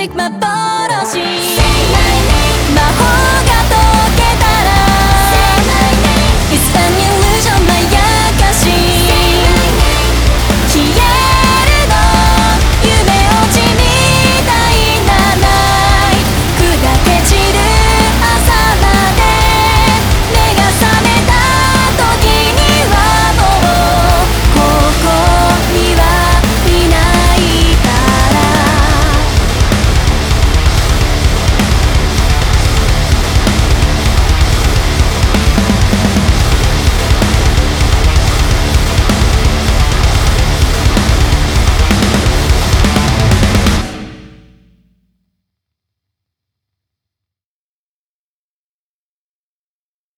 take my ball.